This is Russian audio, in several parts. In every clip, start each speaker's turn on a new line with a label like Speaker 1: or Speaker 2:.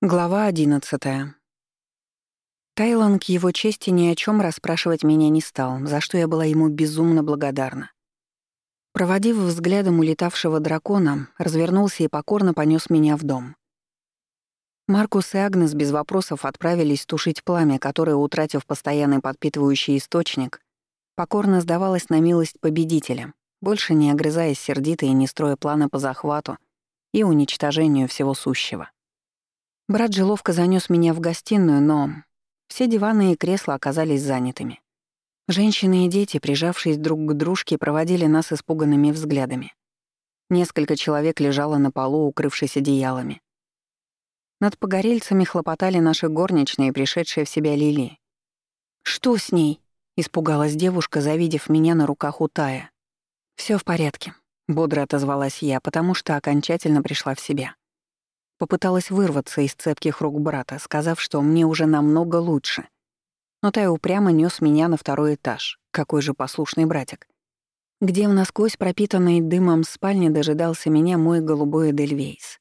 Speaker 1: Глава одиннадцатая. Тайлан к его чести ни о чем расспрашивать меня не стал, за что я была ему безумно благодарна. Проводив взглядом улетавшего дракона, развернулся и покорно понес меня в дом. Маркус и Агнес без вопросов отправились тушить пламя, которое, утратив постоянный подпитывающий источник, покорно сдавалось на милость победителя, больше не огрызаясь сердито и не строя плана по захвату и уничтожению всего сущего. Брат же ловко занёс меня в гостиную, но все диваны и кресла оказались занятыми. Женщины и дети, прижавшись друг к дружке, проводили нас испуганными взглядами. Несколько человек лежало на полу, укрывшись одеялами. Над погорельцами хлопотали наши горничные, пришедшие в себя Лили. «Что с ней?» — испугалась девушка, завидев меня на руках у Тая. «Всё в порядке», — бодро отозвалась я, потому что окончательно пришла в себя. Попыталась вырваться из цепких рук брата, сказав, что мне уже намного лучше. Но Тай упрямо нёс меня на второй этаж. Какой же послушный братик. Где в насквозь пропитанной дымом спальне дожидался меня мой голубой Эдельвейс.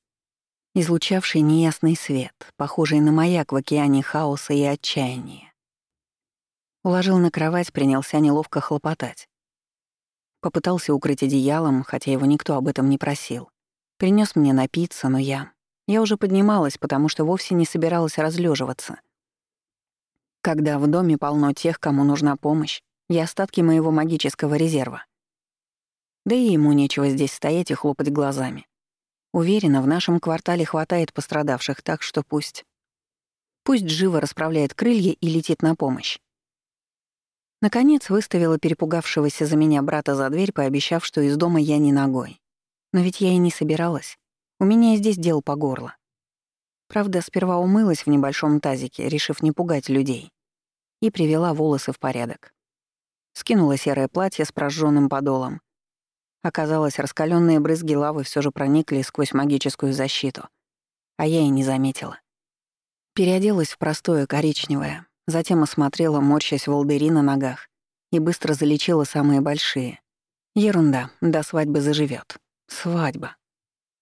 Speaker 1: Излучавший неясный свет, похожий на маяк в океане хаоса и отчаяния. Уложил на кровать, принялся неловко хлопотать. Попытался укрыть одеялом, хотя его никто об этом не просил. Принес мне напиться, но я я уже поднималась, потому что вовсе не собиралась разлеживаться. Когда в доме полно тех, кому нужна помощь, и остатки моего магического резерва. Да и ему нечего здесь стоять и хлопать глазами. Уверена, в нашем квартале хватает пострадавших, так что пусть... Пусть живо расправляет крылья и летит на помощь. Наконец выставила перепугавшегося за меня брата за дверь, пообещав, что из дома я не ногой. Но ведь я и не собиралась. У меня здесь дел по горло. Правда, сперва умылась в небольшом тазике, решив не пугать людей, и привела волосы в порядок. Скинула серое платье с прожженным подолом. Оказалось, раскаленные брызги лавы все же проникли сквозь магическую защиту, а я и не заметила. Переоделась в простое коричневое, затем осмотрела, морщась волдыри на ногах, и быстро залечила самые большие. Ерунда, до свадьбы заживет. Свадьба.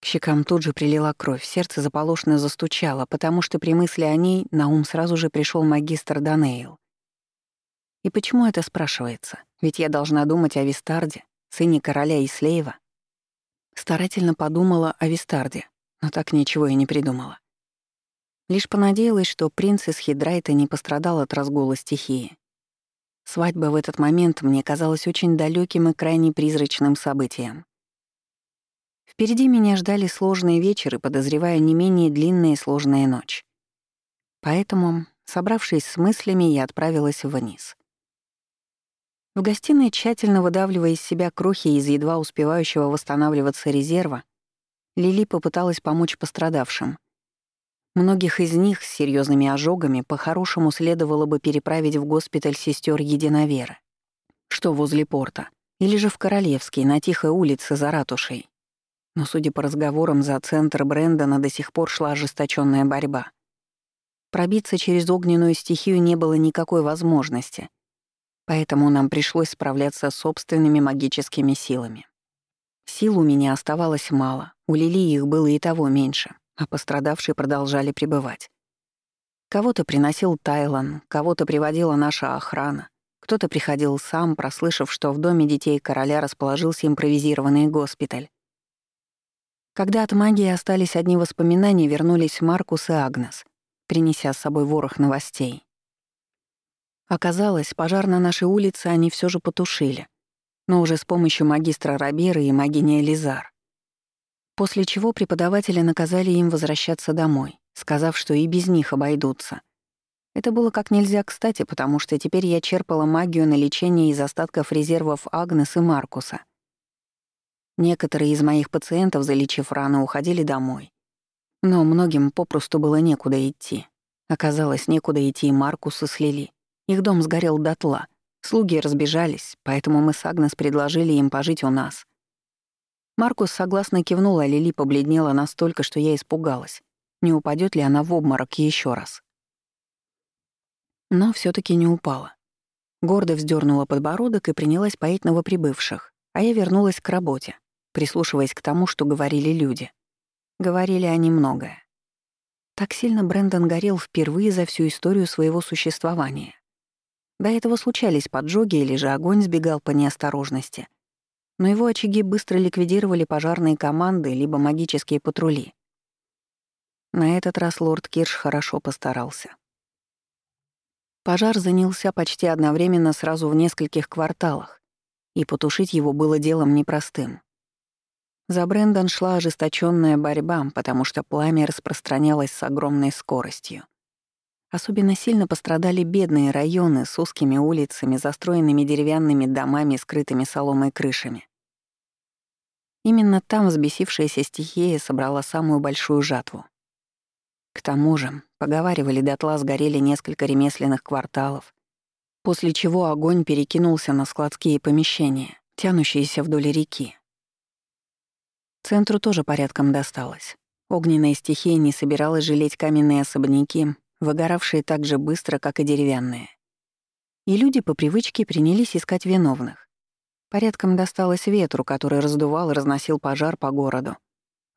Speaker 1: Щекам тут же прилила кровь, сердце заполошно застучало, потому что при мысли о ней на ум сразу же пришел магистр Данейл. И почему это спрашивается? Ведь я должна думать о Вистарде, сыне короля Ислеева. Старательно подумала о Вистарде, но так ничего и не придумала. Лишь понадеялась, что принц из Хидрайта не пострадал от разгула стихии. Свадьба в этот момент мне казалась очень далеким и крайне призрачным событием. Впереди меня ждали сложные вечеры, подозревая не менее длинная и сложная ночь. Поэтому, собравшись с мыслями, я отправилась вниз. В гостиной, тщательно выдавливая из себя крохи из едва успевающего восстанавливаться резерва, Лили попыталась помочь пострадавшим. Многих из них с серьезными ожогами по-хорошему следовало бы переправить в госпиталь сестер Единоверы, что возле порта, или же в Королевский, на тихой улице за ратушей. Но, судя по разговорам, за центр Брэндона до сих пор шла ожесточенная борьба. Пробиться через огненную стихию не было никакой возможности, поэтому нам пришлось справляться с собственными магическими силами. Сил у меня оставалось мало, у Лили их было и того меньше, а пострадавшие продолжали пребывать. Кого-то приносил Тайлан, кого-то приводила наша охрана, кто-то приходил сам, прослышав, что в доме детей короля расположился импровизированный госпиталь. Когда от магии остались одни воспоминания, вернулись Маркус и Агнес, принеся с собой ворох новостей. Оказалось, пожар на нашей улице они все же потушили, но уже с помощью магистра Раберы и магини Элизар. После чего преподаватели наказали им возвращаться домой, сказав, что и без них обойдутся. Это было как нельзя кстати, потому что теперь я черпала магию на лечение из остатков резервов Агнес и Маркуса — Некоторые из моих пациентов, залечив раны, уходили домой. Но многим попросту было некуда идти. Оказалось, некуда идти и Маркуса с. Их дом сгорел дотла. Слуги разбежались, поэтому мы с Агнес предложили им пожить у нас. Маркус согласно кивнул, а Лили побледнела настолько, что я испугалась. Не упадет ли она в обморок еще раз? Но все таки не упала. Гордо вздернула подбородок и принялась поить новоприбывших, а я вернулась к работе прислушиваясь к тому, что говорили люди. Говорили они многое. Так сильно Брэндон горел впервые за всю историю своего существования. До этого случались поджоги или же огонь сбегал по неосторожности. Но его очаги быстро ликвидировали пожарные команды либо магические патрули. На этот раз лорд Кирш хорошо постарался. Пожар занялся почти одновременно сразу в нескольких кварталах, и потушить его было делом непростым. За Брэндон шла ожесточенная борьба, потому что пламя распространялось с огромной скоростью. Особенно сильно пострадали бедные районы с узкими улицами, застроенными деревянными домами, скрытыми соломой крышами. Именно там взбесившаяся стихия собрала самую большую жатву. К тому же, поговаривали, дотла сгорели несколько ремесленных кварталов, после чего огонь перекинулся на складские помещения, тянущиеся вдоль реки. Центру тоже порядком досталось. Огненная стихия не собиралась жалеть каменные особняки, выгоравшие так же быстро, как и деревянные. И люди по привычке принялись искать виновных. Порядком досталось ветру, который раздувал и разносил пожар по городу.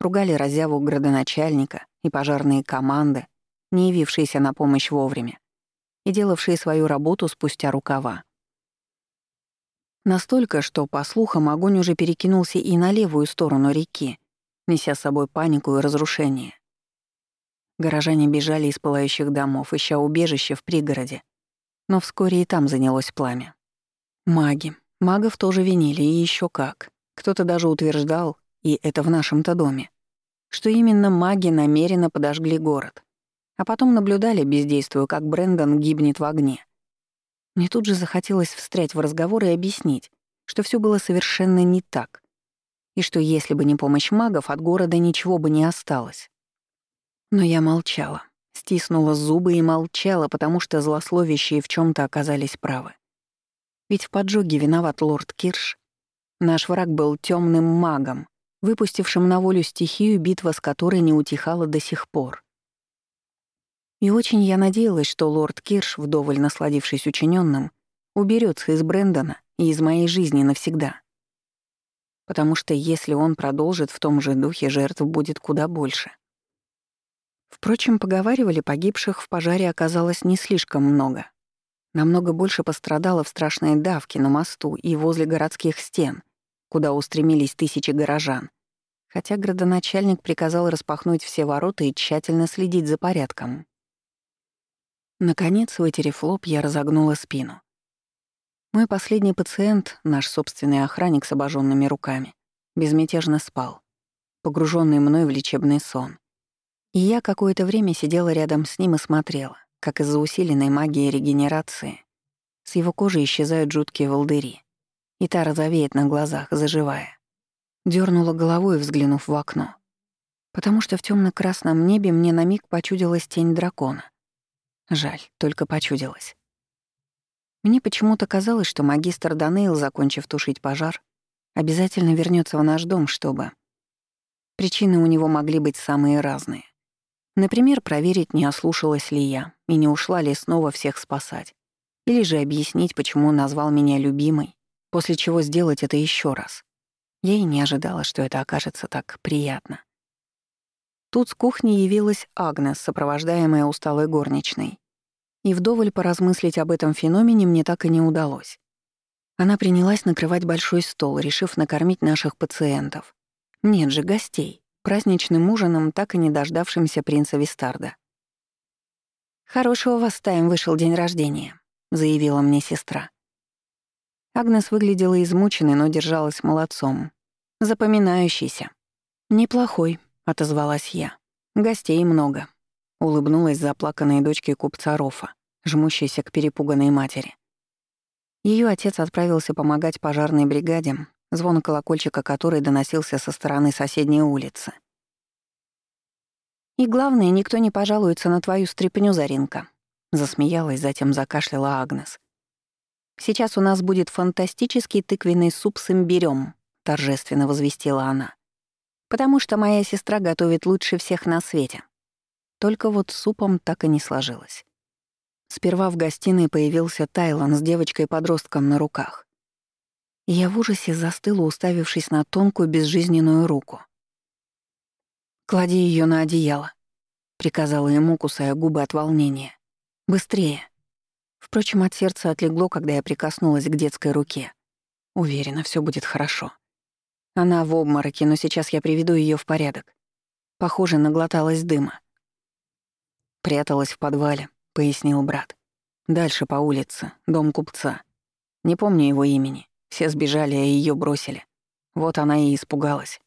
Speaker 1: Ругали разяву градоначальника и пожарные команды, не явившиеся на помощь вовремя и делавшие свою работу спустя рукава. Настолько, что, по слухам, огонь уже перекинулся и на левую сторону реки, неся с собой панику и разрушение. Горожане бежали из пылающих домов, ища убежище в пригороде. Но вскоре и там занялось пламя. Маги. Магов тоже винили, и еще как. Кто-то даже утверждал, и это в нашем-то доме, что именно маги намеренно подожгли город. А потом наблюдали, бездействуя, как Брэндон гибнет в огне. Мне тут же захотелось встрять в разговор и объяснить, что все было совершенно не так, и что если бы не помощь магов, от города ничего бы не осталось. Но я молчала, стиснула зубы и молчала, потому что злословящие в чем то оказались правы. Ведь в поджоге виноват лорд Кирш. Наш враг был темным магом, выпустившим на волю стихию, битва с которой не утихала до сих пор. И очень я надеялась, что лорд Кирш, вдоволь насладившись учиненным, уберется из Брэндона и из моей жизни навсегда. Потому что если он продолжит в том же духе, жертв будет куда больше. Впрочем, поговаривали, погибших в пожаре оказалось не слишком много. Намного больше пострадало в страшной давке на мосту и возле городских стен, куда устремились тысячи горожан, хотя градоначальник приказал распахнуть все ворота и тщательно следить за порядком. Наконец, вытерев лоб, я разогнула спину. Мой последний пациент, наш собственный охранник с обожженными руками, безмятежно спал, погруженный мной в лечебный сон. И я какое-то время сидела рядом с ним и смотрела, как из-за усиленной магии регенерации с его кожи исчезают жуткие волдыри, и та розовеет на глазах, заживая. Дёрнула головой, взглянув в окно. Потому что в темно красном небе мне на миг почудилась тень дракона — Жаль, только почудилось. Мне почему-то казалось, что магистр Данейл, закончив тушить пожар, обязательно вернется в наш дом, чтобы... Причины у него могли быть самые разные. Например, проверить, не ослушалась ли я и не ушла ли снова всех спасать. Или же объяснить, почему назвал меня любимой, после чего сделать это еще раз. Я и не ожидала, что это окажется так приятно. Тут с кухни явилась Агнес, сопровождаемая усталой горничной. И вдоволь поразмыслить об этом феномене мне так и не удалось. Она принялась накрывать большой стол, решив накормить наших пациентов. Нет же, гостей, праздничным ужином, так и не дождавшимся принца Вистарда. «Хороший у вас тайм вышел день рождения», — заявила мне сестра. Агнес выглядела измученной, но держалась молодцом. Запоминающийся. «Неплохой», отозвалась я. Гостей много. Улыбнулась заплаканной дочке купца Рофа, жмущейся к перепуганной матери. Ее отец отправился помогать пожарной бригаде, звон колокольчика которой доносился со стороны соседней улицы. «И главное, никто не пожалуется на твою стряпню, Заринка», — засмеялась, затем закашляла Агнес. «Сейчас у нас будет фантастический тыквенный суп с имбирём», — торжественно возвестила она потому что моя сестра готовит лучше всех на свете. Только вот супом так и не сложилось. Сперва в гостиной появился Тайлан с девочкой-подростком на руках. Я в ужасе застыла, уставившись на тонкую безжизненную руку. «Клади ее на одеяло», приказала ему, кусая губы от волнения. «Быстрее!» Впрочем, от сердца отлегло, когда я прикоснулась к детской руке. Уверена, все будет хорошо. Она в обмороке, но сейчас я приведу ее в порядок. Похоже, наглоталась дыма. «Пряталась в подвале», — пояснил брат. «Дальше по улице, дом купца. Не помню его имени. Все сбежали, а ее бросили. Вот она и испугалась».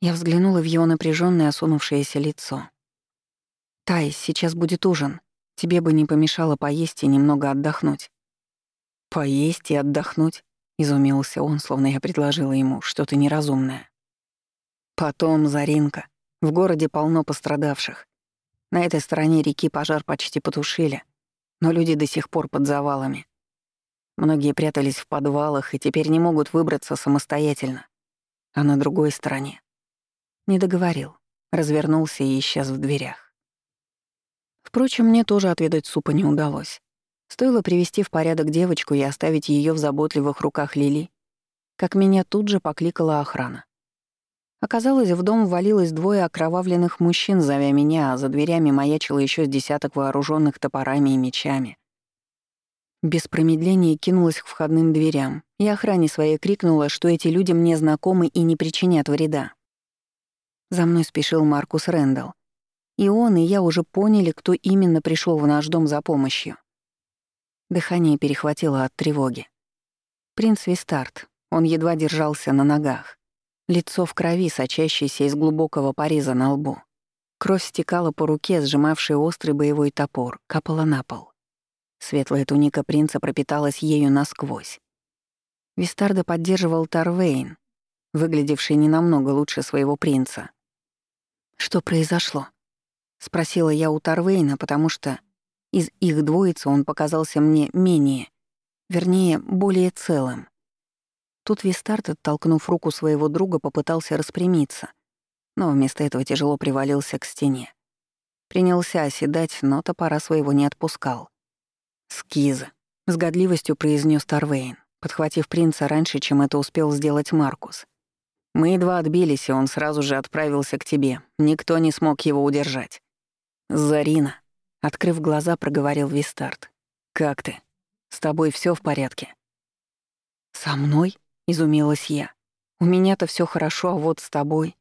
Speaker 1: Я взглянула в его напряженное осунувшееся лицо. «Тай, сейчас будет ужин. Тебе бы не помешало поесть и немного отдохнуть». «Поесть и отдохнуть?» — изумился он, словно я предложила ему что-то неразумное. «Потом, Заринка. В городе полно пострадавших. На этой стороне реки пожар почти потушили, но люди до сих пор под завалами. Многие прятались в подвалах и теперь не могут выбраться самостоятельно. А на другой стороне... Не договорил, развернулся и исчез в дверях. Впрочем, мне тоже отведать супа не удалось. Стоило привести в порядок девочку и оставить ее в заботливых руках Лили, как меня тут же покликала охрана. Оказалось, в дом ввалилось двое окровавленных мужчин, зовя меня, а за дверями маячило еще с десяток вооруженных топорами и мечами. Без промедления кинулась к входным дверям, и охране своей крикнула, что эти люди мне знакомы и не причинят вреда. За мной спешил Маркус Рэндалл. И он, и я уже поняли, кто именно пришел в наш дом за помощью. Дыхание перехватило от тревоги. Принц Вистарт, он едва держался на ногах. Лицо в крови, сочащееся из глубокого пореза на лбу. Кровь стекала по руке, сжимавшей острый боевой топор, капала на пол. Светлая туника принца пропиталась ею насквозь. Вистарда поддерживал Тарвейн, выглядевший не намного лучше своего принца. «Что произошло?» — спросила я у Тарвейна, потому что из их двоицы он показался мне менее, вернее, более целым. Тут Вистарт, оттолкнув руку своего друга, попытался распрямиться, но вместо этого тяжело привалился к стене. Принялся оседать, но топора своего не отпускал. «Скиза», — с годливостью произнес Тарвейн, подхватив принца раньше, чем это успел сделать Маркус. «Мы едва отбились, и он сразу же отправился к тебе. Никто не смог его удержать». «Зарина», Открыв глаза, проговорил Вистарт. «Как ты? С тобой все в порядке?» «Со мной?» — изумилась я. «У меня-то все хорошо, а вот с тобой...»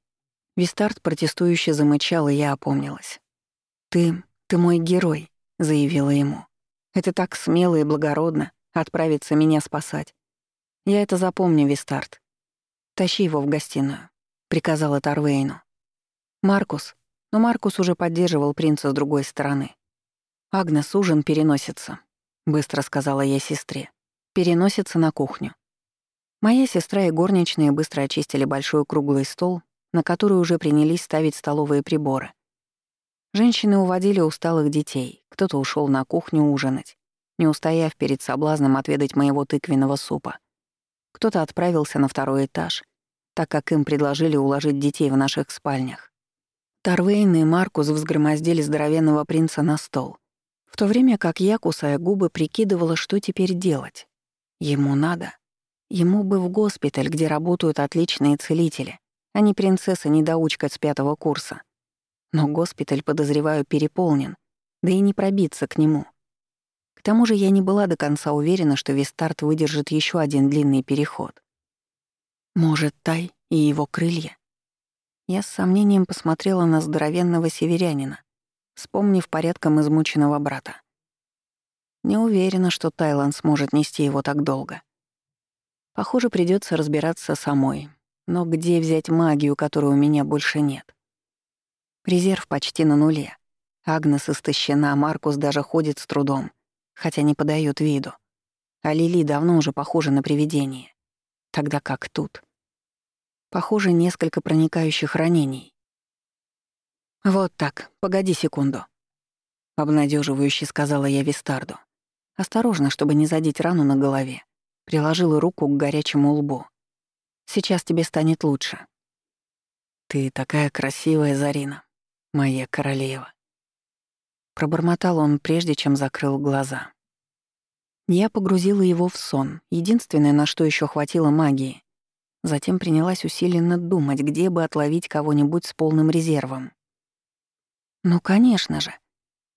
Speaker 1: Вистарт протестующе замычал, и я опомнилась. «Ты... ты мой герой», — заявила ему. «Это так смело и благородно — отправиться меня спасать. Я это запомню, Вистарт. Тащи его в гостиную», — приказала Тарвейну. «Маркус». Но Маркус уже поддерживал принца с другой стороны. «Агнес, ужин переносится», — быстро сказала я сестре. «Переносится на кухню». Моя сестра и горничные быстро очистили большой круглый стол, на который уже принялись ставить столовые приборы. Женщины уводили усталых детей, кто-то ушел на кухню ужинать, не устояв перед соблазном отведать моего тыквенного супа. Кто-то отправился на второй этаж, так как им предложили уложить детей в наших спальнях. Тарвейн и Маркус взгромоздили здоровенного принца на стол — в то время как я, кусая губы, прикидывала, что теперь делать. Ему надо. Ему бы в госпиталь, где работают отличные целители, а не принцесса-недоучка с пятого курса. Но госпиталь, подозреваю, переполнен, да и не пробиться к нему. К тому же я не была до конца уверена, что Вистарт выдержит еще один длинный переход. Может, Тай и его крылья? Я с сомнением посмотрела на здоровенного северянина, вспомнив порядком измученного брата. Не уверена, что Тайланд сможет нести его так долго. Похоже, придется разбираться самой. Но где взять магию, которой у меня больше нет? Резерв почти на нуле. Агнес истощена, Маркус даже ходит с трудом, хотя не подает виду. А Лили давно уже похожа на привидение. Тогда как тут? Похоже, несколько проникающих ранений. «Вот так, погоди секунду», — обнадеживающе сказала я Вистарду. Осторожно, чтобы не задеть рану на голове. Приложила руку к горячему лбу. «Сейчас тебе станет лучше». «Ты такая красивая, Зарина, моя королева». Пробормотал он, прежде чем закрыл глаза. Я погрузила его в сон, единственное, на что еще хватило магии. Затем принялась усиленно думать, где бы отловить кого-нибудь с полным резервом. Ну, конечно же.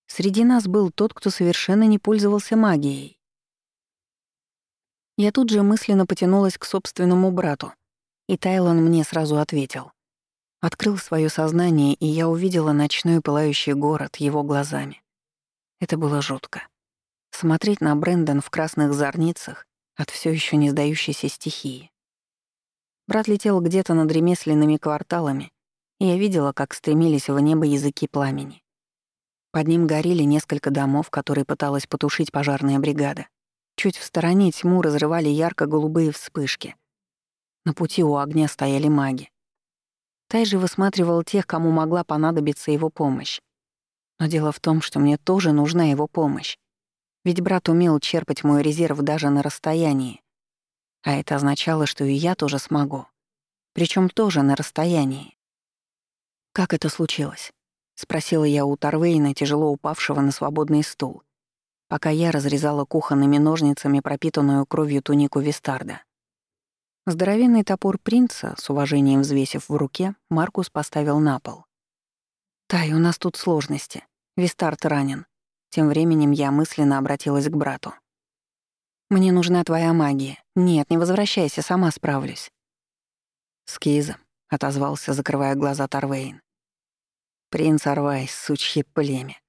Speaker 1: Среди нас был тот, кто совершенно не пользовался магией. Я тут же мысленно потянулась к собственному брату, и Тайлон мне сразу ответил. Открыл свое сознание, и я увидела ночной пылающий город его глазами. Это было жутко. Смотреть на Брэндон в красных зорницах от все еще не сдающейся стихии. Брат летел где-то над ремесленными кварталами, я видела, как стремились в небо языки пламени. Под ним горели несколько домов, которые пыталась потушить пожарная бригада. Чуть в стороне тьму разрывали ярко-голубые вспышки. На пути у огня стояли маги. Тай же высматривал тех, кому могла понадобиться его помощь. Но дело в том, что мне тоже нужна его помощь. Ведь брат умел черпать мой резерв даже на расстоянии. А это означало, что и я тоже смогу. Причем тоже на расстоянии. «Как это случилось?» — спросила я у Тарвейна, тяжело упавшего на свободный стул, пока я разрезала кухонными ножницами пропитанную кровью тунику Вистарда. Здоровенный топор принца, с уважением взвесив в руке, Маркус поставил на пол. «Тай, у нас тут сложности. Вистард ранен. Тем временем я мысленно обратилась к брату. «Мне нужна твоя магия. Нет, не возвращайся, сама справлюсь». «Скиза», — отозвался, закрывая глаза Тарвейн. «Принц Арвай, сучье племя».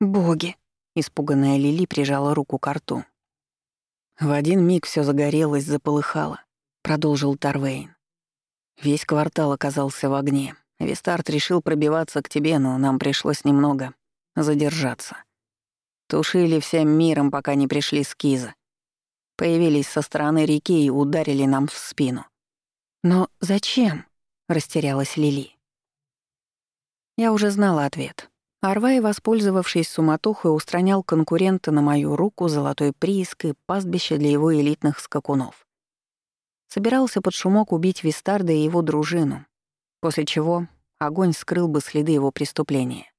Speaker 1: «Боги!» — испуганная Лили прижала руку к рту. В один миг все загорелось, заполыхало, продолжил Тарвейн. Весь квартал оказался в огне. Вистарт решил пробиваться к тебе, но нам пришлось немного задержаться. Тушили всем миром, пока не пришли скизы. Появились со стороны реки и ударили нам в спину. «Но зачем?» — растерялась Лили. Я уже знала ответ. Арвай, воспользовавшись суматохой, устранял конкурента на мою руку золотой прииской пастбище для его элитных скакунов. Собирался под шумок убить Вистарда и его дружину, после чего огонь скрыл бы следы его преступления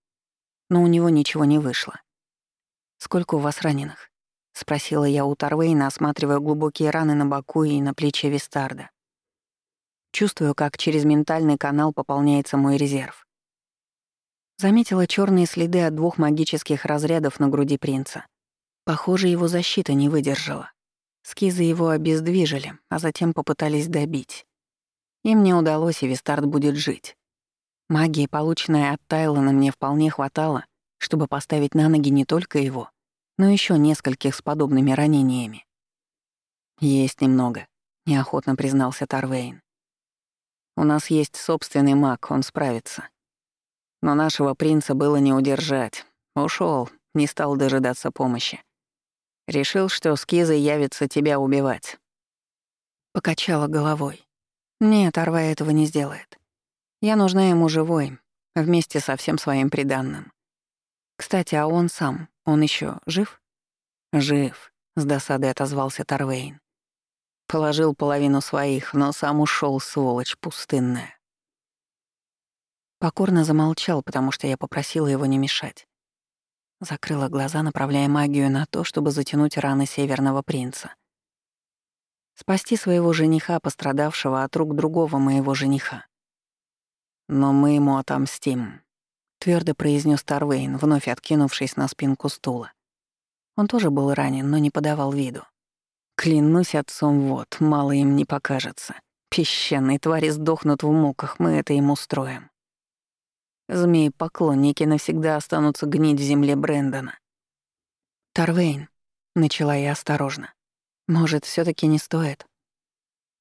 Speaker 1: но у него ничего не вышло. «Сколько у вас раненых?» — спросила я у Тарвейна, осматривая глубокие раны на боку и на плече Вистарда. Чувствую, как через ментальный канал пополняется мой резерв. Заметила черные следы от двух магических разрядов на груди принца. Похоже, его защита не выдержала. Скизы его обездвижили, а затем попытались добить. Им не удалось, и Вистард будет жить. Магии, полученной от Тайлона, мне вполне хватало, чтобы поставить на ноги не только его, но еще нескольких с подобными ранениями. «Есть немного», — неохотно признался Тарвейн. «У нас есть собственный маг, он справится. Но нашего принца было не удержать. Ушел, не стал дожидаться помощи. Решил, что с Кизой явится тебя убивать». Покачала головой. «Нет, Арвай этого не сделает. Я нужна ему живой, вместе со всем своим приданным. Кстати, а он сам, он еще жив? Жив, с досадой отозвался Тарвейн. Положил половину своих, но сам ушел, сволочь пустынная. Покорно замолчал, потому что я попросила его не мешать. Закрыла глаза, направляя магию на то, чтобы затянуть раны Северного принца. Спасти своего жениха, пострадавшего от рук другого моего жениха. «Но мы ему отомстим», — твердо произнес Тарвейн, вновь откинувшись на спинку стула. Он тоже был ранен, но не подавал виду. «Клянусь отцом, вот, мало им не покажется. Песчаные твари сдохнут в муках, мы это им устроим. Змеи-поклонники навсегда останутся гнить в земле Брэндона». «Тарвейн», — начала я осторожно. «Может, все таки не стоит?»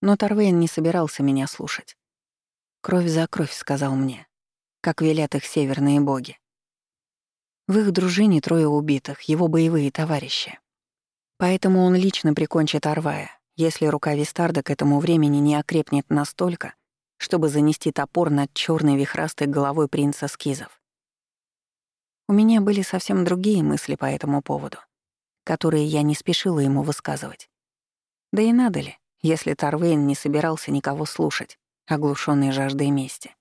Speaker 1: Но Тарвейн не собирался меня слушать. «Кровь за кровь», — сказал мне, как велят их северные боги. В их дружине трое убитых, его боевые товарищи. Поэтому он лично прикончит Арвая, если рука Вистарда к этому времени не окрепнет настолько, чтобы занести топор над черной вихрастой головой принца Скизов. У меня были совсем другие мысли по этому поводу, которые я не спешила ему высказывать. Да и надо ли, если Тарвейн не собирался никого слушать, оглушенный жаждой мести.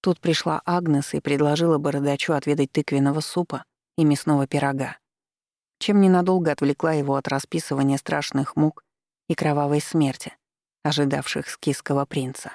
Speaker 1: Тут пришла Агнес и предложила бородачу отведать тыквенного супа и мясного пирога, чем ненадолго отвлекла его от расписывания страшных мук и кровавой смерти, ожидавших скиского принца.